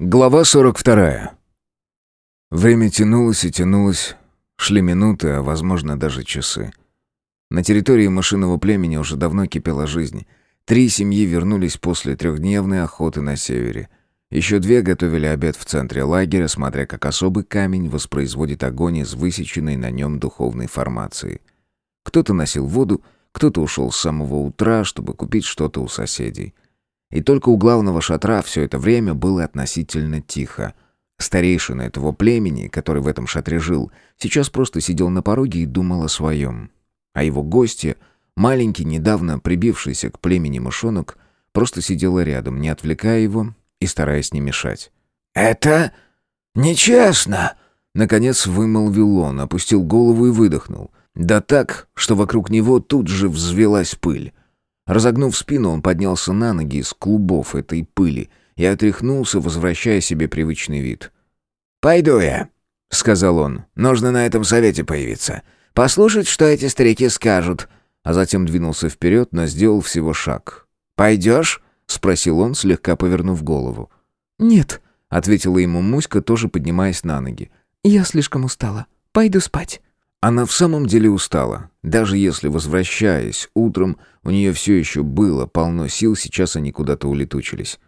Глава 42. Время тянулось и тянулось. Шли минуты, а возможно даже часы. На территории машинного племени уже давно кипела жизнь. Три семьи вернулись после трехдневной охоты на севере. Еще две готовили обед в центре лагеря, смотря как особый камень воспроизводит огонь из высеченной на нем духовной формации. Кто-то носил воду, кто-то ушел с самого утра, чтобы купить что-то у соседей. И только у главного шатра все это время было относительно тихо. Старейшина этого племени, который в этом шатре жил, сейчас просто сидел на пороге и думал о своем. А его гости, маленький, недавно прибившийся к племени мышонок, просто сидела рядом, не отвлекая его и стараясь не мешать. «Это нечестно!» Наконец вымолвил он, опустил голову и выдохнул. Да так, что вокруг него тут же взвелась пыль. Разогнув спину, он поднялся на ноги из клубов этой пыли и отряхнулся, возвращая себе привычный вид. «Пойду я», — сказал он. «Нужно на этом совете появиться. Послушать, что эти старики скажут». А затем двинулся вперед, но сделал всего шаг. «Пойдешь?» — спросил он, слегка повернув голову. «Нет», — ответила ему Муська, тоже поднимаясь на ноги. «Я слишком устала. Пойду спать». Она в самом деле устала. Даже если, возвращаясь утром, у нее все еще было полно сил, сейчас они куда-то улетучились.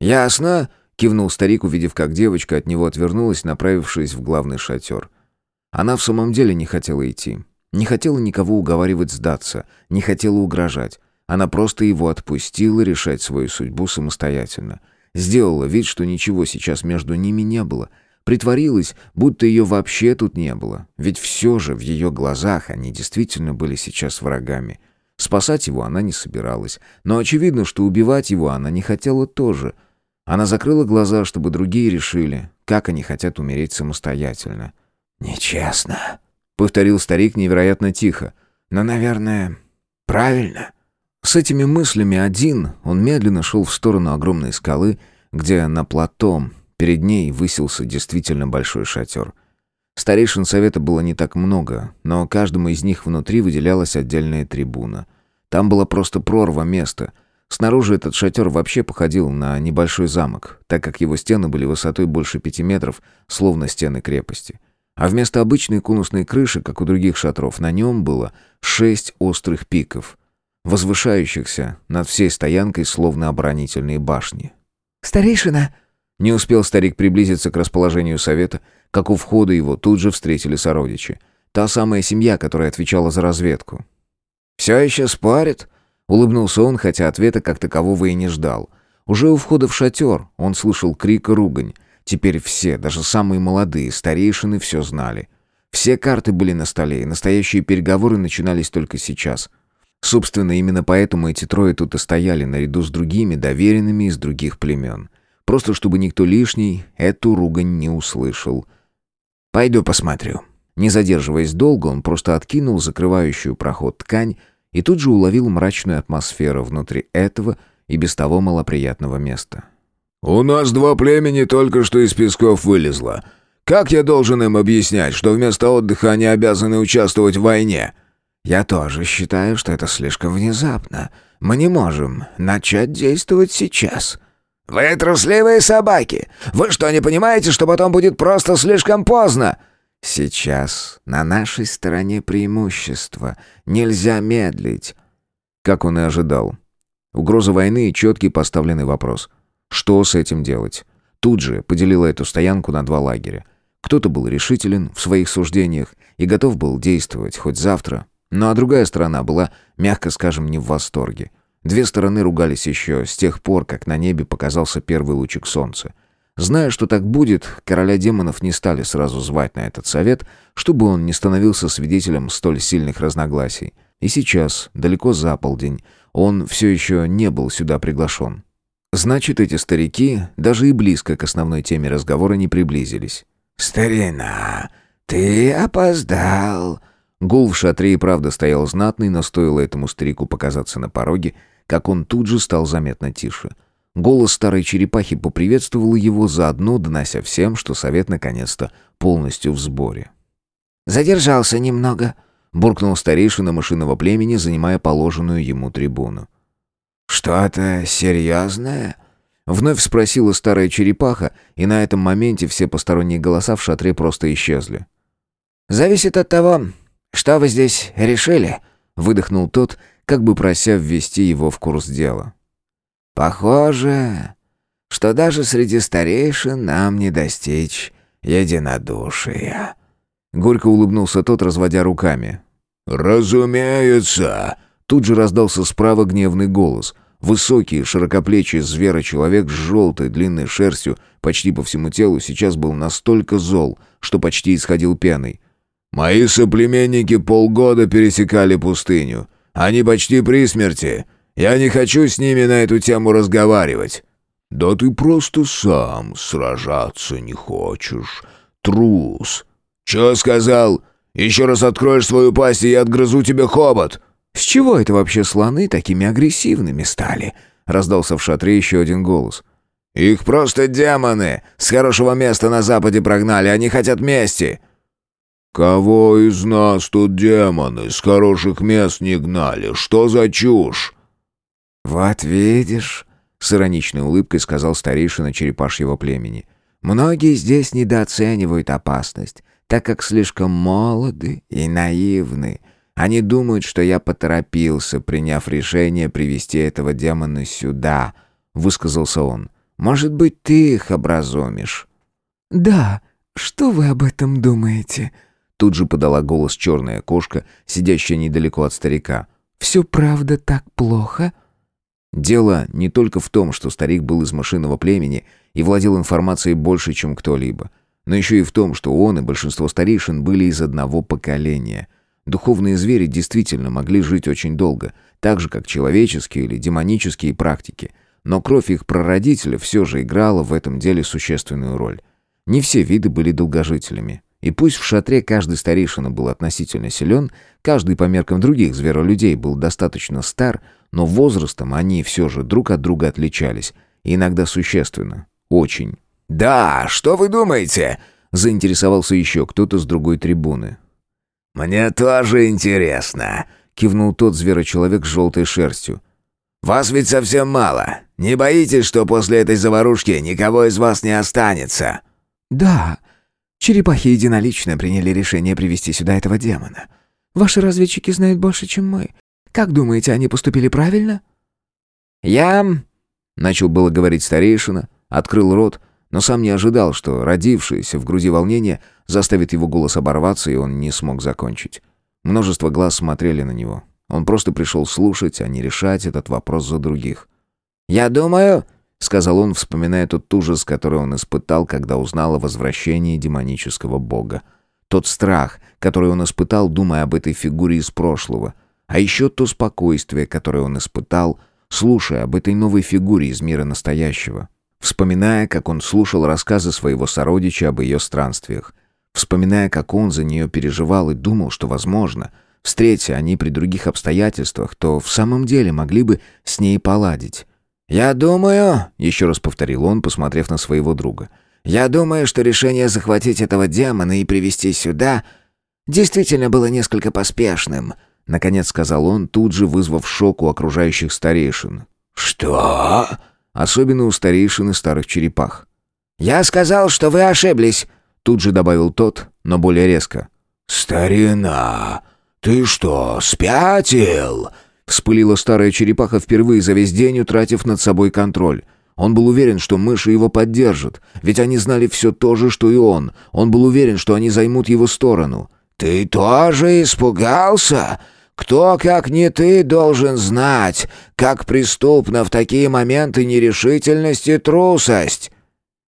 «Ясно», — кивнул старик, увидев, как девочка от него отвернулась, направившись в главный шатер. Она в самом деле не хотела идти. Не хотела никого уговаривать сдаться, не хотела угрожать. Она просто его отпустила решать свою судьбу самостоятельно. Сделала вид, что ничего сейчас между ними не было — Притворилась, будто ее вообще тут не было. Ведь все же в ее глазах они действительно были сейчас врагами. Спасать его она не собиралась. Но очевидно, что убивать его она не хотела тоже. Она закрыла глаза, чтобы другие решили, как они хотят умереть самостоятельно. «Нечестно», — повторил старик невероятно тихо. «Но, наверное, правильно». С этими мыслями один он медленно шел в сторону огромной скалы, где на плато Перед ней высился действительно большой шатер. Старейшин совета было не так много, но каждому из них внутри выделялась отдельная трибуна. Там была просто прорва места. Снаружи этот шатер вообще походил на небольшой замок, так как его стены были высотой больше пяти метров, словно стены крепости. А вместо обычной конусной крыши, как у других шатров, на нем было шесть острых пиков, возвышающихся над всей стоянкой, словно оборонительные башни. «Старейшина!» Не успел старик приблизиться к расположению совета, как у входа его тут же встретили сородичи. Та самая семья, которая отвечала за разведку. «Все еще спорит?» — улыбнулся он, хотя ответа как такового и не ждал. Уже у входа в шатер он слышал крик и ругань. Теперь все, даже самые молодые, старейшины, все знали. Все карты были на столе, и настоящие переговоры начинались только сейчас. Собственно, именно поэтому эти трое тут и стояли, наряду с другими, доверенными из других племен. Просто чтобы никто лишний эту ругань не услышал. «Пойду посмотрю». Не задерживаясь долго, он просто откинул закрывающую проход ткань и тут же уловил мрачную атмосферу внутри этого и без того малоприятного места. «У нас два племени только что из песков вылезло. Как я должен им объяснять, что вместо отдыха они обязаны участвовать в войне?» «Я тоже считаю, что это слишком внезапно. Мы не можем начать действовать сейчас». «Вы трусливые собаки! Вы что, не понимаете, что потом будет просто слишком поздно?» «Сейчас на нашей стороне преимущество. Нельзя медлить». Как он и ожидал. Угроза войны и четкий поставленный вопрос. Что с этим делать? Тут же поделила эту стоянку на два лагеря. Кто-то был решителен в своих суждениях и готов был действовать хоть завтра, ну а другая сторона была, мягко скажем, не в восторге. Две стороны ругались еще с тех пор, как на небе показался первый лучик солнца. Зная, что так будет, короля демонов не стали сразу звать на этот совет, чтобы он не становился свидетелем столь сильных разногласий. И сейчас, далеко за полдень, он все еще не был сюда приглашен. Значит, эти старики даже и близко к основной теме разговора не приблизились. «Старина, ты опоздал!» Гул в шатре и правда стоял знатный, но стоило этому старику показаться на пороге, как он тут же стал заметно тише. Голос старой черепахи поприветствовал его, заодно донося всем, что совет наконец-то полностью в сборе. «Задержался немного», — буркнул старейшина машинного племени, занимая положенную ему трибуну. «Что-то серьезное?» Вновь спросила старая черепаха, и на этом моменте все посторонние голоса в шатре просто исчезли. «Зависит от того, что вы здесь решили», — выдохнул тот, как бы прося ввести его в курс дела. «Похоже, что даже среди старейшин нам не достичь единодушия». Горько улыбнулся тот, разводя руками. «Разумеется!» Тут же раздался справа гневный голос. Высокий, широкоплечий зверочеловек с желтой длинной шерстью почти по всему телу сейчас был настолько зол, что почти исходил пеной. «Мои соплеменники полгода пересекали пустыню. Они почти при смерти. Я не хочу с ними на эту тему разговаривать». «Да ты просто сам сражаться не хочешь. Трус». «Чё сказал? Еще раз откроешь свою пасть, и я отгрызу тебе хобот». «С чего это вообще слоны такими агрессивными стали?» — раздался в шатре еще один голос. «Их просто демоны! С хорошего места на западе прогнали, они хотят мести!» «Кого из нас тут демоны с хороших мест не гнали? Что за чушь?» «Вот видишь», — с ироничной улыбкой сказал старейшина черепашьего племени, «многие здесь недооценивают опасность, так как слишком молоды и наивны. Они думают, что я поторопился, приняв решение привести этого демона сюда», — высказался он. «Может быть, ты их образумишь?» «Да, что вы об этом думаете?» Тут же подала голос черная кошка, сидящая недалеко от старика. «Все правда так плохо?» Дело не только в том, что старик был из машинного племени и владел информацией больше, чем кто-либо, но еще и в том, что он и большинство старейшин были из одного поколения — Духовные звери действительно могли жить очень долго, так же, как человеческие или демонические практики. Но кровь их прародителя все же играла в этом деле существенную роль. Не все виды были долгожителями. И пусть в шатре каждый старейшина был относительно силен, каждый по меркам других зверолюдей был достаточно стар, но возрастом они все же друг от друга отличались. Иногда существенно. Очень. «Да, что вы думаете?» Заинтересовался еще кто-то с другой трибуны. «Мне тоже интересно», — кивнул тот зверочеловек с желтой шерстью. «Вас ведь совсем мало. Не боитесь, что после этой заварушки никого из вас не останется?» «Да. Черепахи единолично приняли решение привести сюда этого демона. Ваши разведчики знают больше, чем мы. Как думаете, они поступили правильно?» «Я...» — начал было говорить старейшина, открыл рот, но сам не ожидал, что родившееся в груди волнение заставит его голос оборваться, и он не смог закончить. Множество глаз смотрели на него. Он просто пришел слушать, а не решать этот вопрос за других. «Я думаю...» — сказал он, вспоминая тот ужас, который он испытал, когда узнал о возвращении демонического бога. Тот страх, который он испытал, думая об этой фигуре из прошлого. А еще то спокойствие, которое он испытал, слушая об этой новой фигуре из мира настоящего вспоминая, как он слушал рассказы своего сородича об ее странствиях, вспоминая, как он за нее переживал и думал, что, возможно, встретя они при других обстоятельствах, то в самом деле могли бы с ней поладить. «Я думаю», — еще раз повторил он, посмотрев на своего друга, «я думаю, что решение захватить этого демона и привести сюда действительно было несколько поспешным», — наконец сказал он, тут же вызвав шок у окружающих старейшин. «Что?» особенно у старейшин и старых черепах. «Я сказал, что вы ошиблись», — тут же добавил тот, но более резко. «Старина, ты что, спятил?» Вспылила старая черепаха впервые за весь день, утратив над собой контроль. Он был уверен, что мыши его поддержат, ведь они знали все то же, что и он. Он был уверен, что они займут его сторону. «Ты тоже испугался? Кто, как не ты, должен знать, как преступна в такие моменты нерешительность и трусость?»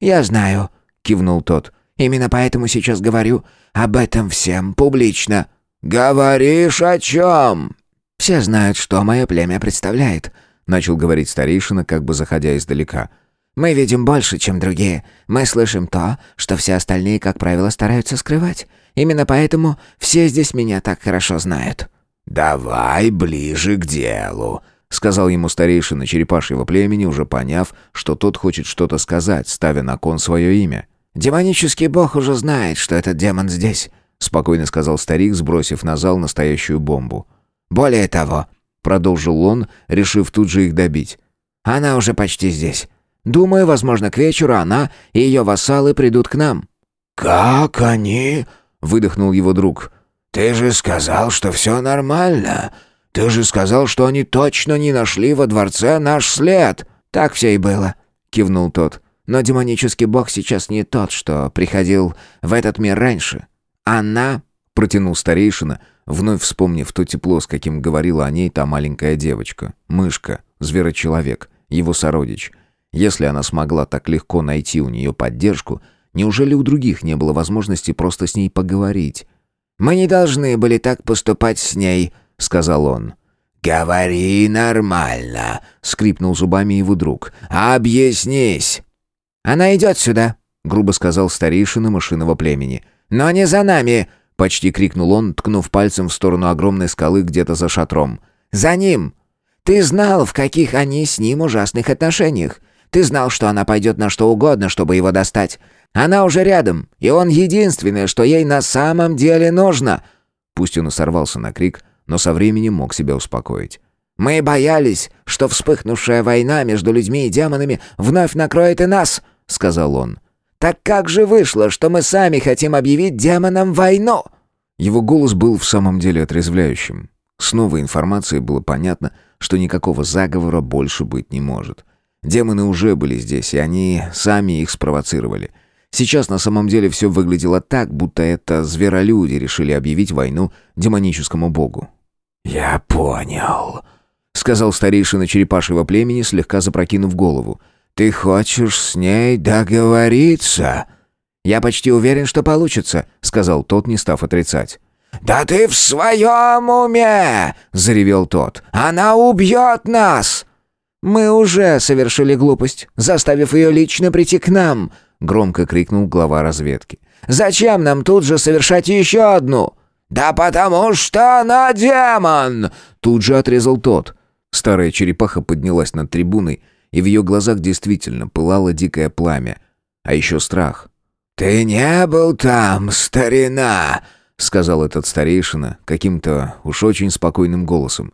«Я знаю», — кивнул тот. «Именно поэтому сейчас говорю об этом всем публично». «Говоришь о чем?» «Все знают, что мое племя представляет», — начал говорить старейшина, как бы заходя издалека. «Мы видим больше, чем другие. Мы слышим то, что все остальные, как правило, стараются скрывать. Именно поэтому все здесь меня так хорошо знают». «Давай ближе к делу», — сказал ему старейшина черепашьего племени, уже поняв, что тот хочет что-то сказать, ставя на кон свое имя. «Демонический бог уже знает, что этот демон здесь», — спокойно сказал старик, сбросив на зал настоящую бомбу. «Более того», — продолжил он, решив тут же их добить, — «она уже почти здесь. Думаю, возможно, к вечеру она и ее вассалы придут к нам». «Как они?» — выдохнул его друг. «Ты же сказал, что все нормально. Ты же сказал, что они точно не нашли во дворце наш след». «Так все и было», — кивнул тот. «Но демонический бог сейчас не тот, что приходил в этот мир раньше. Она...» — протянул старейшина, вновь вспомнив то тепло, с каким говорила о ней та маленькая девочка. Мышка, зверочеловек, его сородич. Если она смогла так легко найти у нее поддержку, неужели у других не было возможности просто с ней поговорить? «Мы не должны были так поступать с ней», — сказал он. «Говори нормально», — скрипнул зубами его друг. «Объяснись». «Она идет сюда», — грубо сказал старейшина машинного племени. «Но не за нами», — почти крикнул он, ткнув пальцем в сторону огромной скалы где-то за шатром. «За ним! Ты знал, в каких они с ним ужасных отношениях. Ты знал, что она пойдет на что угодно, чтобы его достать. Она уже рядом, и он единственное, что ей на самом деле нужно». Пусть он и сорвался на крик, но со временем мог себя успокоить. «Мы боялись, что вспыхнувшая война между людьми и демонами вновь накроет и нас», — сказал он. «Так как же вышло, что мы сами хотим объявить демонам войну?» Его голос был в самом деле отрезвляющим. С новой информацией было понятно, что никакого заговора больше быть не может. Демоны уже были здесь, и они сами их спровоцировали. Сейчас на самом деле все выглядело так, будто это зверолюди решили объявить войну демоническому богу. «Я понял», — сказал старейшина черепашьего племени, слегка запрокинув голову. «Ты хочешь с ней договориться?» «Я почти уверен, что получится», — сказал тот, не став отрицать. «Да ты в своем уме!» — заревел тот. «Она убьет нас!» «Мы уже совершили глупость, заставив ее лично прийти к нам!» — громко крикнул глава разведки. «Зачем нам тут же совершать еще одну?» «Да потому что она демон!» Тут же отрезал тот. Старая черепаха поднялась над трибуной, и в ее глазах действительно пылало дикое пламя. А еще страх. «Ты не был там, старина!» — сказал этот старейшина каким-то уж очень спокойным голосом.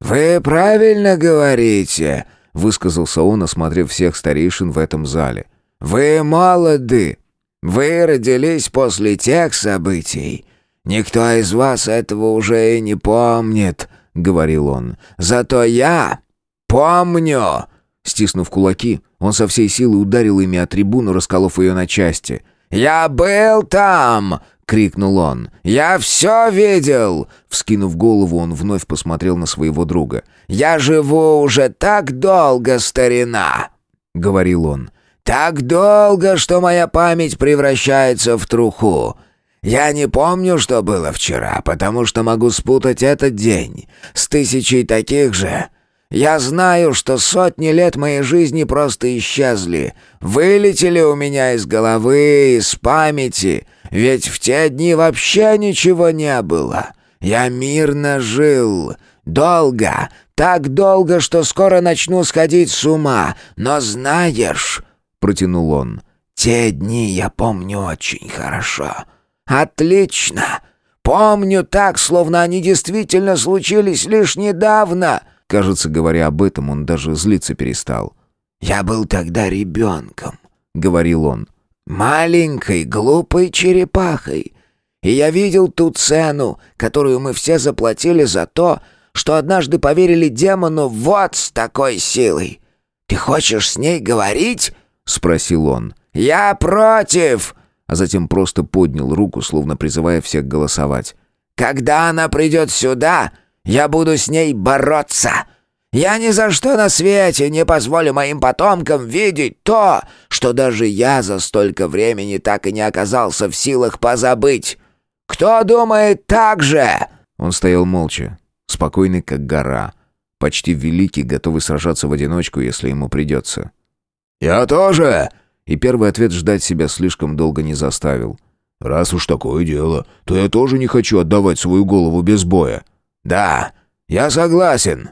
«Вы правильно говорите», — высказался он, осмотрев всех старейшин в этом зале. «Вы молоды. Вы родились после тех событий, «Никто из вас этого уже и не помнит», — говорил он. «Зато я помню!» Стиснув кулаки, он со всей силы ударил ими о трибуну, расколов ее на части. «Я был там!» — крикнул он. «Я все видел!» Вскинув голову, он вновь посмотрел на своего друга. «Я живу уже так долго, старина!» — говорил он. «Так долго, что моя память превращается в труху. Я не помню, что было вчера, потому что могу спутать этот день с тысячей таких же. Я знаю, что сотни лет моей жизни просто исчезли, вылетели у меня из головы, из памяти, ведь в те дни вообще ничего не было. Я мирно жил, долго, так долго, что скоро начну сходить с ума, но знаешь, протянул он, те дни я помню очень хорошо. «Отлично! Помню так, словно они действительно случились лишь недавно!» Кажется, говоря об этом, он даже злиться перестал. «Я был тогда ребенком», — говорил он. «Маленькой, глупой черепахой. И я видел ту цену, которую мы все заплатили за то, что однажды поверили демону вот с такой силой. Ты хочешь с ней говорить?» — спросил он. «Я против!» а затем просто поднял руку, словно призывая всех голосовать. «Когда она придет сюда, я буду с ней бороться. Я ни за что на свете не позволю моим потомкам видеть то, что даже я за столько времени так и не оказался в силах позабыть. Кто думает так же?» Он стоял молча, спокойный как гора, почти великий, готовый сражаться в одиночку, если ему придется. «Я тоже!» И первый ответ ждать себя слишком долго не заставил. «Раз уж такое дело, то я тоже не хочу отдавать свою голову без боя». «Да, я согласен»,